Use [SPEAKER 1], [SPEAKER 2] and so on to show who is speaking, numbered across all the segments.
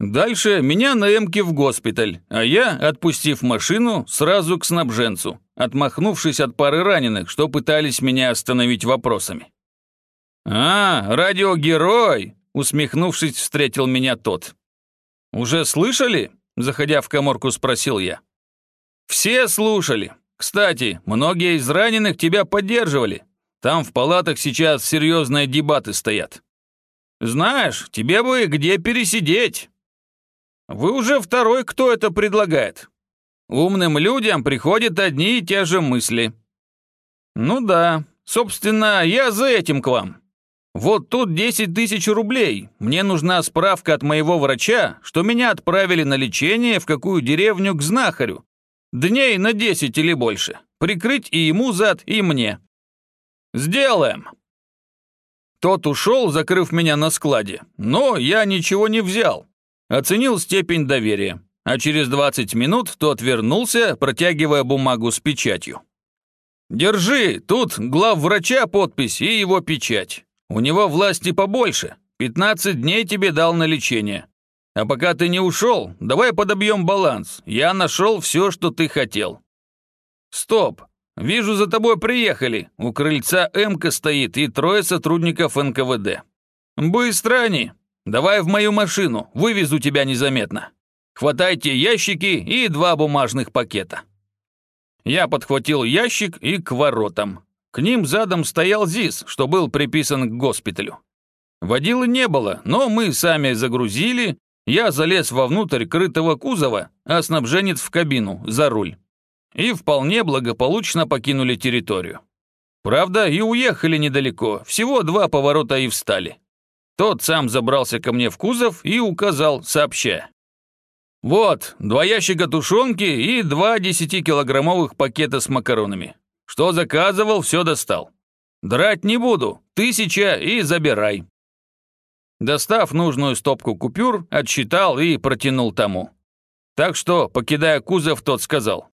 [SPEAKER 1] Дальше меня на эмке в госпиталь, а я, отпустив машину, сразу к снабженцу, отмахнувшись от пары раненых, что пытались меня остановить вопросами. «А, радиогерой!» — усмехнувшись, встретил меня тот. «Уже слышали?» — заходя в коморку, спросил я. «Все слушали. Кстати, многие из раненых тебя поддерживали. Там в палатах сейчас серьезные дебаты стоят. Знаешь, тебе бы где пересидеть. Вы уже второй, кто это предлагает. Умным людям приходят одни и те же мысли. Ну да, собственно, я за этим к вам. Вот тут 10 тысяч рублей. Мне нужна справка от моего врача, что меня отправили на лечение в какую деревню к знахарю. Дней на 10 или больше. Прикрыть и ему зад, и мне. Сделаем. Тот ушел, закрыв меня на складе, но я ничего не взял. Оценил степень доверия, а через 20 минут тот вернулся, протягивая бумагу с печатью. «Держи, тут главврача подпись и его печать. У него власти побольше, 15 дней тебе дал на лечение. А пока ты не ушел, давай подобьем баланс. Я нашел все, что ты хотел». «Стоп, «Вижу, за тобой приехали. У крыльца Эмка стоит и трое сотрудников НКВД. Быстро они. Давай в мою машину, вывезу тебя незаметно. Хватайте ящики и два бумажных пакета». Я подхватил ящик и к воротам. К ним задом стоял ЗИС, что был приписан к госпиталю. Водилы не было, но мы сами загрузили. Я залез вовнутрь крытого кузова, а снабженец в кабину, за руль и вполне благополучно покинули территорию. Правда, и уехали недалеко, всего два поворота и встали. Тот сам забрался ко мне в кузов и указал, сообщая. «Вот, два ящика тушенки и два десятикилограммовых пакета с макаронами. Что заказывал, все достал. Драть не буду, тысяча и забирай». Достав нужную стопку купюр, отсчитал и протянул тому. Так что, покидая кузов, тот сказал.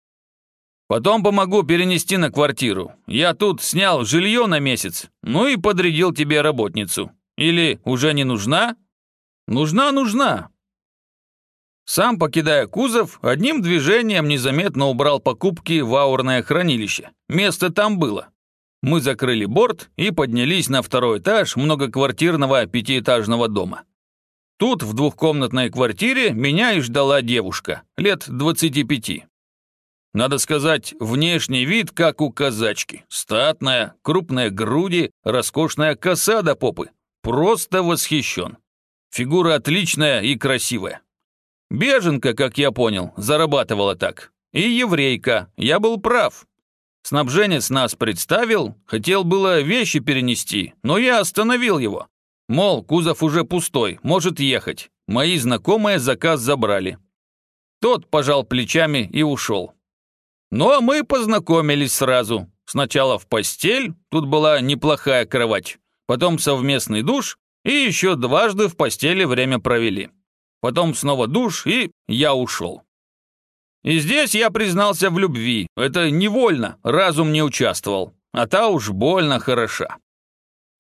[SPEAKER 1] Потом помогу перенести на квартиру. Я тут снял жилье на месяц, ну и подрядил тебе работницу. Или уже не нужна? Нужна, нужна. Сам, покидая кузов, одним движением незаметно убрал покупки в аурное хранилище. Место там было. Мы закрыли борт и поднялись на второй этаж многоквартирного пятиэтажного дома. Тут, в двухкомнатной квартире, меня и ждала девушка, лет 25. Надо сказать, внешний вид, как у казачки. Статная, крупные груди, роскошная коса до попы. Просто восхищен. Фигура отличная и красивая. Беженка, как я понял, зарабатывала так. И еврейка, я был прав. Снабженец нас представил, хотел было вещи перенести, но я остановил его. Мол, кузов уже пустой, может ехать. Мои знакомые заказ забрали. Тот пожал плечами и ушел. Ну а мы познакомились сразу. Сначала в постель, тут была неплохая кровать, потом совместный душ и еще дважды в постели время провели. Потом снова душ, и я ушел. И здесь я признался в любви. Это невольно, разум не участвовал. А та уж больно хороша.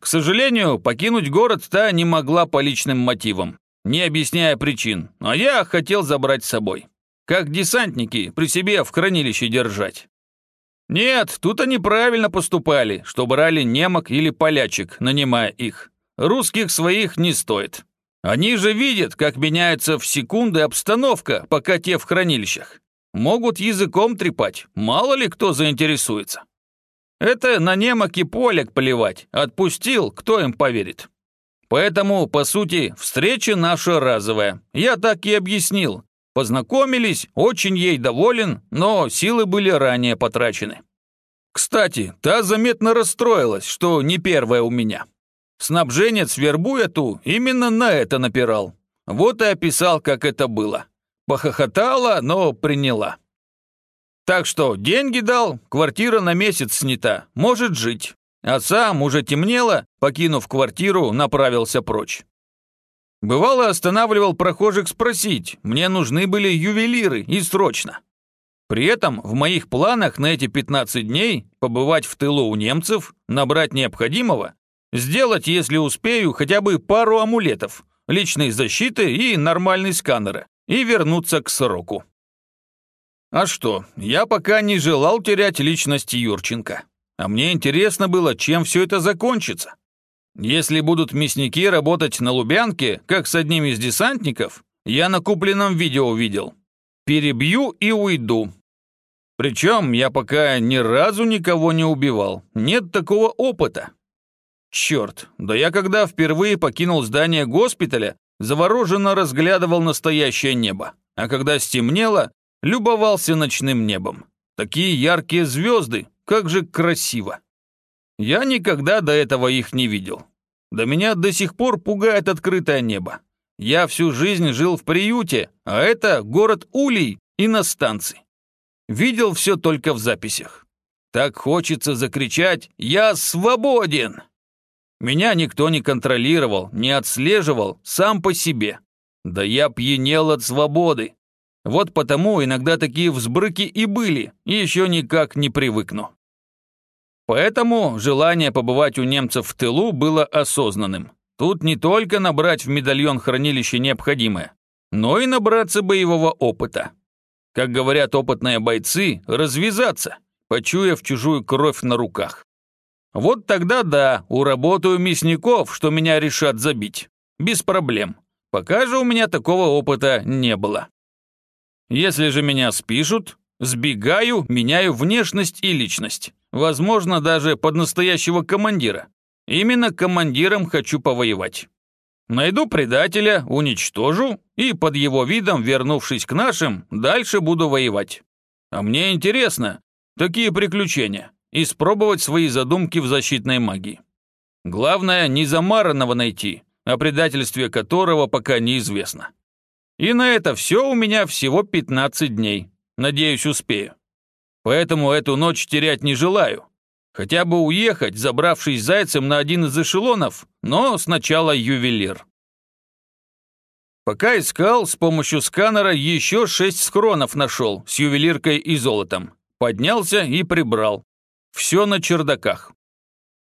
[SPEAKER 1] К сожалению, покинуть город та не могла по личным мотивам, не объясняя причин, а я хотел забрать с собой. Как десантники при себе в хранилище держать. Нет, тут они правильно поступали, что брали немок или полячек, нанимая их. Русских своих не стоит. Они же видят, как меняется в секунды обстановка, пока те в хранилищах. Могут языком трепать, мало ли кто заинтересуется. Это на немок и поляк поливать. Отпустил, кто им поверит. Поэтому, по сути, встреча наша разовая. Я так и объяснил, Познакомились, очень ей доволен, но силы были ранее потрачены. Кстати, та заметно расстроилась, что не первая у меня. Снабженец, вербуя ту, именно на это напирал. Вот и описал, как это было. Похохотала, но приняла. Так что деньги дал, квартира на месяц снята, может жить. А сам, уже темнело, покинув квартиру, направился прочь. Бывало, останавливал прохожих спросить, мне нужны были ювелиры и срочно. При этом в моих планах на эти 15 дней побывать в тылу у немцев, набрать необходимого, сделать, если успею, хотя бы пару амулетов, личной защиты и нормальный сканера, и вернуться к сроку. А что, я пока не желал терять личность Юрченко. А мне интересно было, чем все это закончится. Если будут мясники работать на Лубянке, как с одним из десантников, я на купленном видео видел. Перебью и уйду. Причем я пока ни разу никого не убивал. Нет такого опыта. Черт, да я когда впервые покинул здание госпиталя, завороженно разглядывал настоящее небо. А когда стемнело, любовался ночным небом. Такие яркие звезды, как же красиво. Я никогда до этого их не видел. Да меня до сих пор пугает открытое небо. Я всю жизнь жил в приюте, а это город Улей и на станции. Видел все только в записях. Так хочется закричать «Я свободен!». Меня никто не контролировал, не отслеживал, сам по себе. Да я пьянел от свободы. Вот потому иногда такие взбрыки и были, и еще никак не привыкну. Поэтому желание побывать у немцев в тылу было осознанным. Тут не только набрать в медальон хранилище необходимое, но и набраться боевого опыта. Как говорят опытные бойцы, развязаться, почуяв чужую кровь на руках. Вот тогда да, уработаю мясников, что меня решат забить. Без проблем. Пока же у меня такого опыта не было. Если же меня спишут, сбегаю, меняю внешность и личность. Возможно, даже под настоящего командира. Именно командиром хочу повоевать. Найду предателя, уничтожу, и под его видом, вернувшись к нашим, дальше буду воевать. А мне интересно, такие приключения, испробовать свои задумки в защитной магии. Главное, не замаранного найти, о предательстве которого пока неизвестно. И на это все у меня всего 15 дней. Надеюсь, успею. Поэтому эту ночь терять не желаю. Хотя бы уехать, забравшись зайцем на один из эшелонов, но сначала ювелир. Пока искал, с помощью сканера еще шесть схронов нашел с ювелиркой и золотом. Поднялся и прибрал. Все на чердаках.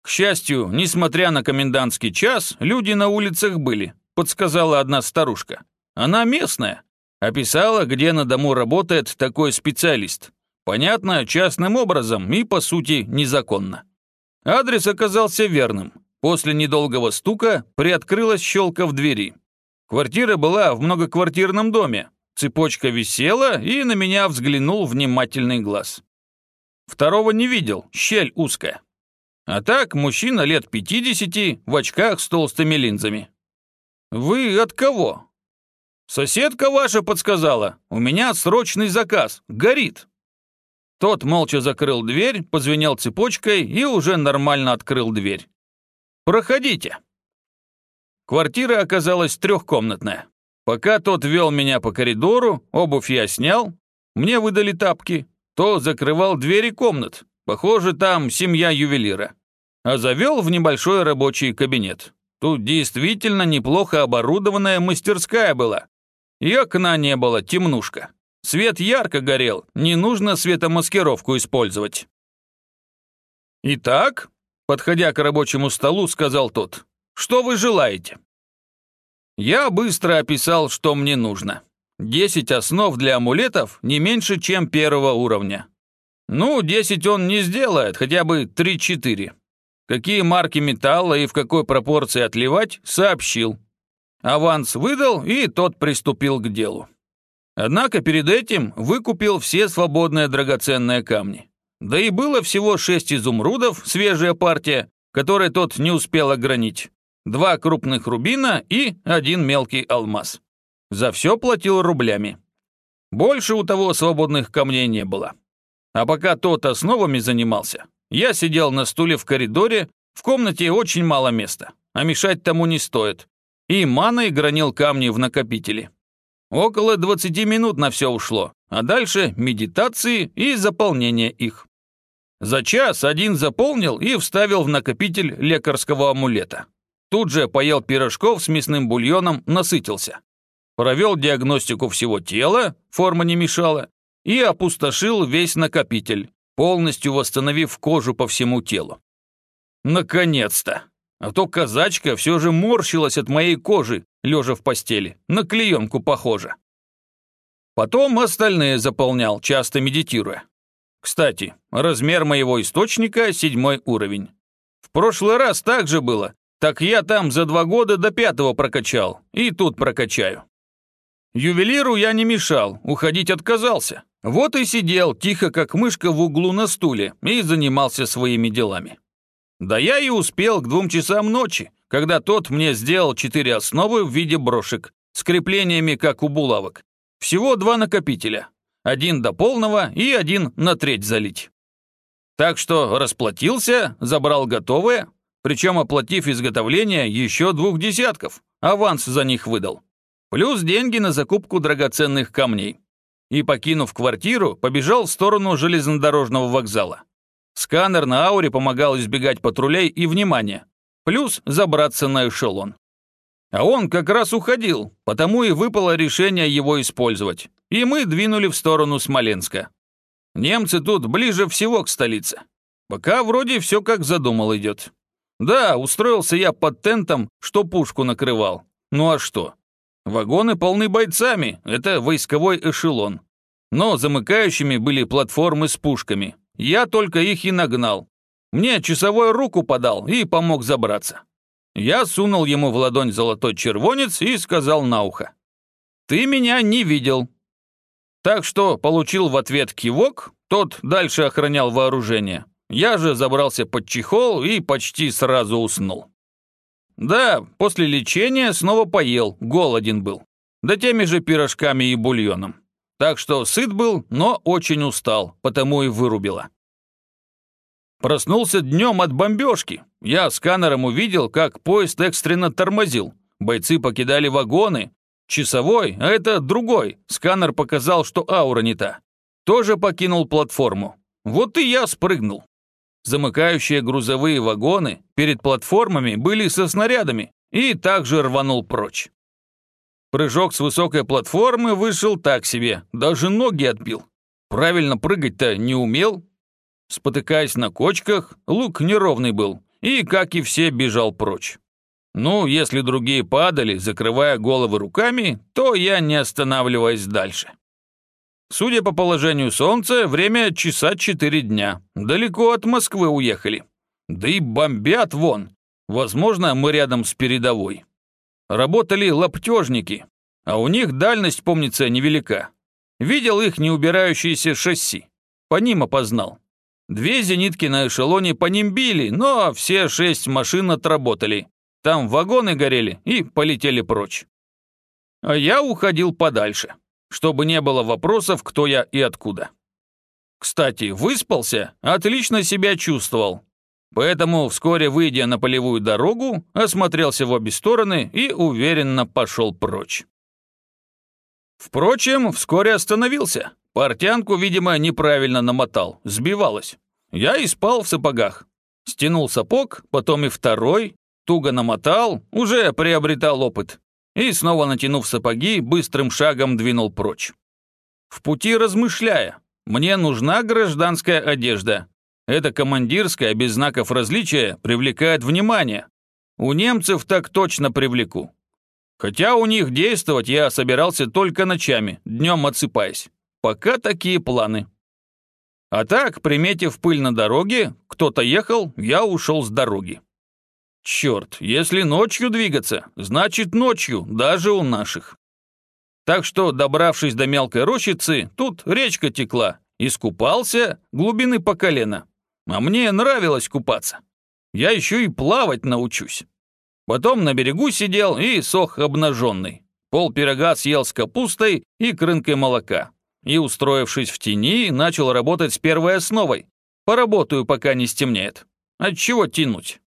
[SPEAKER 1] К счастью, несмотря на комендантский час, люди на улицах были, подсказала одна старушка. Она местная. Описала, где на дому работает такой специалист. Понятно, частным образом и, по сути, незаконно. Адрес оказался верным. После недолгого стука приоткрылась щелка в двери. Квартира была в многоквартирном доме. Цепочка висела, и на меня взглянул внимательный глаз. Второго не видел, щель узкая. А так, мужчина лет 50, в очках с толстыми линзами. «Вы от кого?» «Соседка ваша подсказала. У меня срочный заказ. Горит». Тот молча закрыл дверь, позвенел цепочкой и уже нормально открыл дверь. «Проходите». Квартира оказалась трехкомнатная. Пока тот вел меня по коридору, обувь я снял, мне выдали тапки, то закрывал двери комнат. Похоже, там семья ювелира. А завел в небольшой рабочий кабинет. Тут действительно неплохо оборудованная мастерская была. И окна не было, темнушка. Свет ярко горел, не нужно светомаскировку использовать. «Итак», — подходя к рабочему столу, сказал тот, «что вы желаете?» Я быстро описал, что мне нужно. Десять основ для амулетов не меньше, чем первого уровня. Ну, десять он не сделает, хотя бы три-четыре. Какие марки металла и в какой пропорции отливать, сообщил. Аванс выдал, и тот приступил к делу. Однако перед этим выкупил все свободные драгоценные камни. Да и было всего шесть изумрудов, свежая партия, которой тот не успел огранить. Два крупных рубина и один мелкий алмаз. За все платил рублями. Больше у того свободных камней не было. А пока тот основами занимался, я сидел на стуле в коридоре, в комнате очень мало места, а мешать тому не стоит. И маной гранил камни в накопители. Около 20 минут на все ушло, а дальше медитации и заполнение их. За час один заполнил и вставил в накопитель лекарского амулета. Тут же поел пирожков с мясным бульоном, насытился. Провел диагностику всего тела, форма не мешала, и опустошил весь накопитель, полностью восстановив кожу по всему телу. Наконец-то! А то казачка все же морщилась от моей кожи, лежа в постели. На клеенку похоже. Потом остальные заполнял, часто медитируя. Кстати, размер моего источника – седьмой уровень. В прошлый раз так же было, так я там за два года до пятого прокачал, и тут прокачаю. Ювелиру я не мешал, уходить отказался. Вот и сидел тихо, как мышка в углу на стуле, и занимался своими делами. Да я и успел к двум часам ночи, когда тот мне сделал четыре основы в виде брошек, с креплениями, как у булавок. Всего два накопителя. Один до полного и один на треть залить. Так что расплатился, забрал готовые, причем оплатив изготовление еще двух десятков, аванс за них выдал. Плюс деньги на закупку драгоценных камней. И, покинув квартиру, побежал в сторону железнодорожного вокзала. Сканер на ауре помогал избегать патрулей и внимания, плюс забраться на эшелон. А он как раз уходил, потому и выпало решение его использовать. И мы двинули в сторону Смоленска. Немцы тут ближе всего к столице. Пока вроде все как задумал идет. Да, устроился я под тентом, что пушку накрывал. Ну а что? Вагоны полны бойцами, это войсковой эшелон. Но замыкающими были платформы с пушками. Я только их и нагнал. Мне часовой руку подал и помог забраться. Я сунул ему в ладонь золотой червонец и сказал на ухо. «Ты меня не видел». Так что получил в ответ кивок, тот дальше охранял вооружение. Я же забрался под чехол и почти сразу уснул. Да, после лечения снова поел, голоден был. Да теми же пирожками и бульоном. Так что сыт был, но очень устал, потому и вырубило. Проснулся днем от бомбежки. Я сканером увидел, как поезд экстренно тормозил. Бойцы покидали вагоны. Часовой, а это другой. Сканер показал, что аура не та. Тоже покинул платформу. Вот и я спрыгнул. Замыкающие грузовые вагоны перед платформами были со снарядами и также рванул прочь. Прыжок с высокой платформы вышел так себе, даже ноги отбил. Правильно прыгать-то не умел, Спотыкаясь на кочках, лук неровный был, и, как и все, бежал прочь. Ну, если другие падали, закрывая головы руками, то я не останавливаясь дальше. Судя по положению солнца, время часа четыре дня. Далеко от Москвы уехали. Да и бомбят вон. Возможно, мы рядом с передовой. Работали лаптежники, а у них дальность, помнится, невелика. Видел их неубирающиеся шасси. По ним опознал. Две зенитки на эшелоне по ним били, но все шесть машин отработали. Там вагоны горели и полетели прочь. А я уходил подальше, чтобы не было вопросов, кто я и откуда. Кстати, выспался, отлично себя чувствовал. Поэтому, вскоре выйдя на полевую дорогу, осмотрелся в обе стороны и уверенно пошел прочь. Впрочем, вскоре остановился, Портянку, видимо, неправильно намотал, сбивалась. Я и спал в сапогах. Стянул сапог, потом и второй, туго намотал, уже приобретал опыт. И снова натянув сапоги, быстрым шагом двинул прочь. В пути размышляя, мне нужна гражданская одежда. Эта командирская, без знаков различия, привлекает внимание. У немцев так точно привлеку. Хотя у них действовать я собирался только ночами, днем отсыпаясь. Пока такие планы. А так, приметив пыль на дороге, кто-то ехал, я ушел с дороги. Черт, если ночью двигаться, значит ночью, даже у наших. Так что, добравшись до мелкой рощицы, тут речка текла, искупался глубины по колено. А мне нравилось купаться. Я еще и плавать научусь. Потом на берегу сидел и сох обнаженный. Пол пирога съел с капустой и крынкой молока и, устроившись в тени, начал работать с первой основой. Поработаю, пока не стемнеет. От чего тянуть?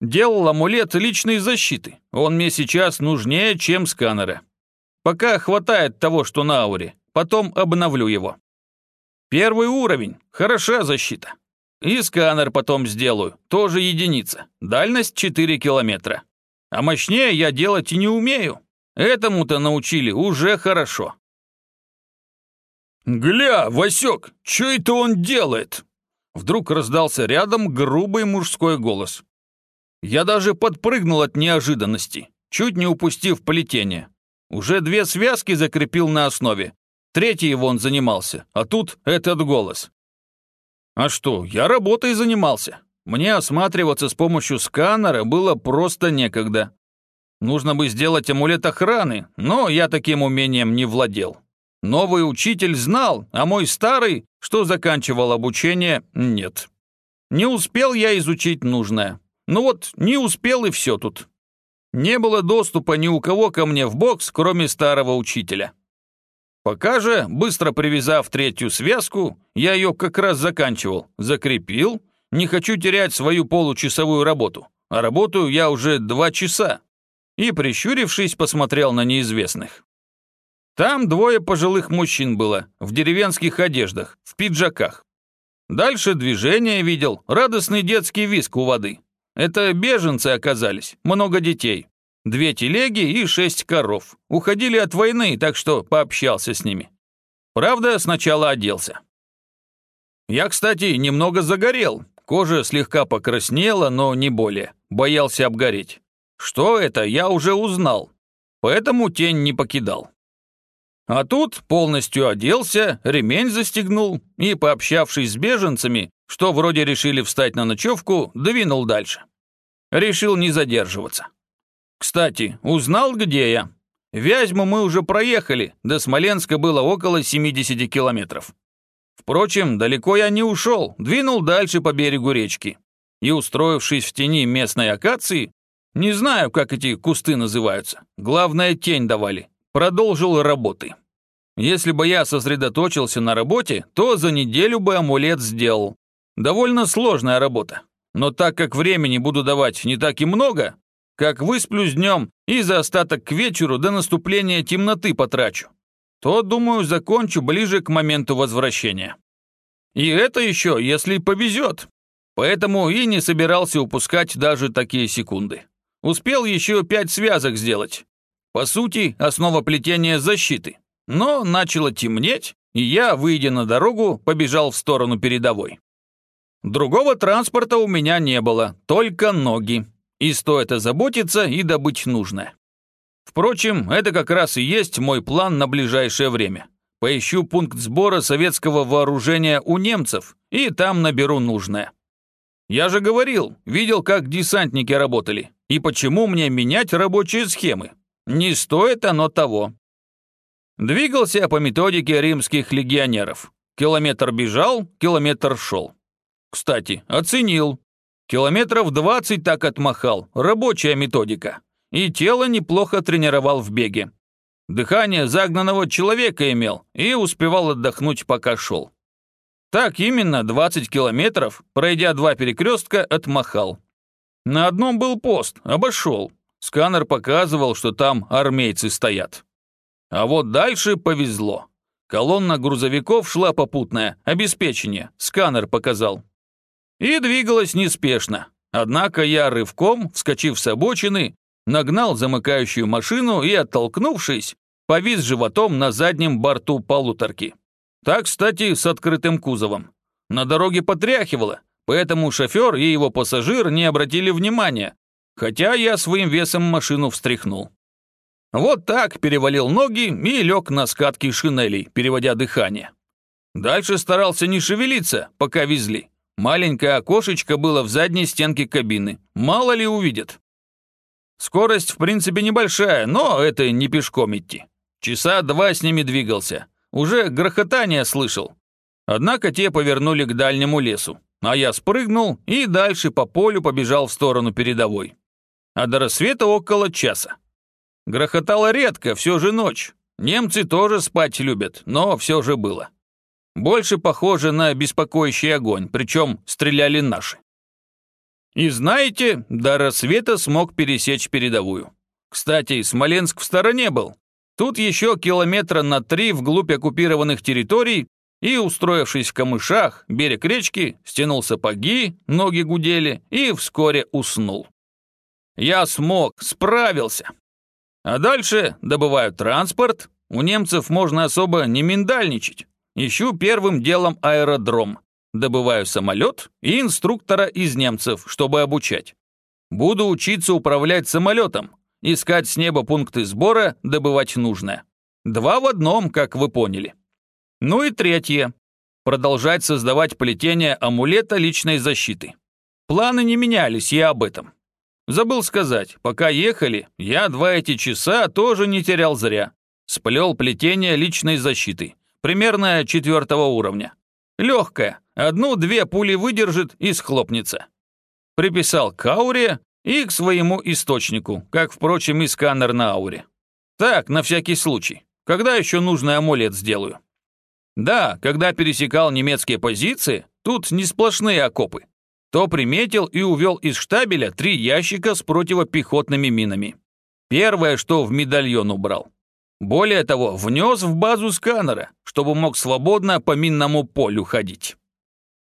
[SPEAKER 1] Делал амулет личной защиты. Он мне сейчас нужнее, чем сканеры. Пока хватает того, что на ауре. Потом обновлю его. Первый уровень. Хороша защита. И сканер потом сделаю. Тоже единица. Дальность 4 километра. А мощнее я делать и не умею. Этому-то научили уже хорошо. «Гля, Васек, что это он делает?» Вдруг раздался рядом грубый мужской голос. Я даже подпрыгнул от неожиданности, чуть не упустив плетение. Уже две связки закрепил на основе. Третий вон занимался, а тут этот голос. А что, я работой занимался. Мне осматриваться с помощью сканера было просто некогда. Нужно бы сделать амулет охраны, но я таким умением не владел. Новый учитель знал, а мой старый, что заканчивал обучение, нет. Не успел я изучить нужное. Ну вот, не успел и все тут. Не было доступа ни у кого ко мне в бокс, кроме старого учителя. Пока же, быстро привязав третью связку, я ее как раз заканчивал, закрепил, не хочу терять свою получасовую работу, а работаю я уже два часа. И, прищурившись, посмотрел на неизвестных. Там двое пожилых мужчин было, в деревенских одеждах, в пиджаках. Дальше движение видел, радостный детский виск у воды. Это беженцы оказались, много детей. Две телеги и шесть коров. Уходили от войны, так что пообщался с ними. Правда, сначала оделся. Я, кстати, немного загорел. Кожа слегка покраснела, но не более. Боялся обгореть. Что это, я уже узнал. Поэтому тень не покидал. А тут полностью оделся, ремень застегнул и, пообщавшись с беженцами, что вроде решили встать на ночевку, двинул дальше. Решил не задерживаться. Кстати, узнал, где я? Вязьму мы уже проехали, до Смоленска было около 70 километров. Впрочем, далеко я не ушел, двинул дальше по берегу речки. И, устроившись в тени местной акации, не знаю, как эти кусты называются, главное, тень давали, продолжил работы. Если бы я сосредоточился на работе, то за неделю бы амулет сделал. Довольно сложная работа. Но так как времени буду давать не так и много, как высплюсь днем и за остаток к вечеру до наступления темноты потрачу, то, думаю, закончу ближе к моменту возвращения. И это еще, если повезет. Поэтому и не собирался упускать даже такие секунды. Успел еще пять связок сделать. По сути, основа плетения защиты. Но начало темнеть, и я, выйдя на дорогу, побежал в сторону передовой. Другого транспорта у меня не было, только ноги. И стоит озаботиться и добыть нужное. Впрочем, это как раз и есть мой план на ближайшее время. Поищу пункт сбора советского вооружения у немцев и там наберу нужное. Я же говорил, видел, как десантники работали. И почему мне менять рабочие схемы? Не стоит оно того. Двигался по методике римских легионеров. Километр бежал, километр шел. Кстати, оценил. Километров 20 так отмахал, рабочая методика. И тело неплохо тренировал в беге. Дыхание загнанного человека имел и успевал отдохнуть, пока шел. Так именно 20 километров, пройдя два перекрестка, отмахал. На одном был пост, обошел. Сканер показывал, что там армейцы стоят. А вот дальше повезло. Колонна грузовиков шла попутная, обеспечение, сканер показал. И двигалась неспешно. Однако я рывком, вскочив с обочины, нагнал замыкающую машину и, оттолкнувшись, повис животом на заднем борту полуторки. Так, кстати, с открытым кузовом. На дороге потряхивало, поэтому шофер и его пассажир не обратили внимания, хотя я своим весом машину встряхнул. Вот так перевалил ноги и лег на скатки шинелей, переводя дыхание. Дальше старался не шевелиться, пока везли. Маленькое окошечко было в задней стенке кабины. Мало ли увидят. Скорость, в принципе, небольшая, но это не пешком идти. Часа два с ними двигался. Уже грохотание слышал. Однако те повернули к дальнему лесу, а я спрыгнул и дальше по полю побежал в сторону передовой. А до рассвета около часа. Грохотало редко, все же ночь. Немцы тоже спать любят, но все же было. Больше похоже на беспокоящий огонь, причем стреляли наши. И знаете, до рассвета смог пересечь передовую. Кстати, Смоленск в стороне был. Тут еще километра на три вглубь оккупированных территорий и, устроившись в камышах, берег речки, стянул сапоги, ноги гудели и вскоре уснул. Я смог, справился. А дальше добываю транспорт. У немцев можно особо не миндальничать. Ищу первым делом аэродром. Добываю самолет и инструктора из немцев, чтобы обучать. Буду учиться управлять самолетом, искать с неба пункты сбора, добывать нужное. Два в одном, как вы поняли. Ну и третье. Продолжать создавать плетение амулета личной защиты. Планы не менялись, я об этом. Забыл сказать, пока ехали, я два эти часа тоже не терял зря. Сплел плетение личной защиты, примерно четвертого уровня. Легкое, одну-две пули выдержит и схлопнется. Приписал к ауре и к своему источнику, как, впрочем, и сканер на ауре. Так, на всякий случай. Когда еще нужный амулет сделаю? Да, когда пересекал немецкие позиции, тут не сплошные окопы. То приметил и увел из штабеля три ящика с противопехотными минами. Первое, что в медальон убрал. Более того, внес в базу сканера, чтобы мог свободно по минному полю ходить.